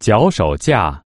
脚手架